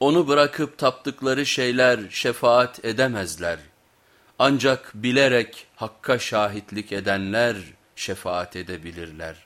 Onu bırakıp taptıkları şeyler şefaat edemezler. Ancak bilerek Hakk'a şahitlik edenler şefaat edebilirler.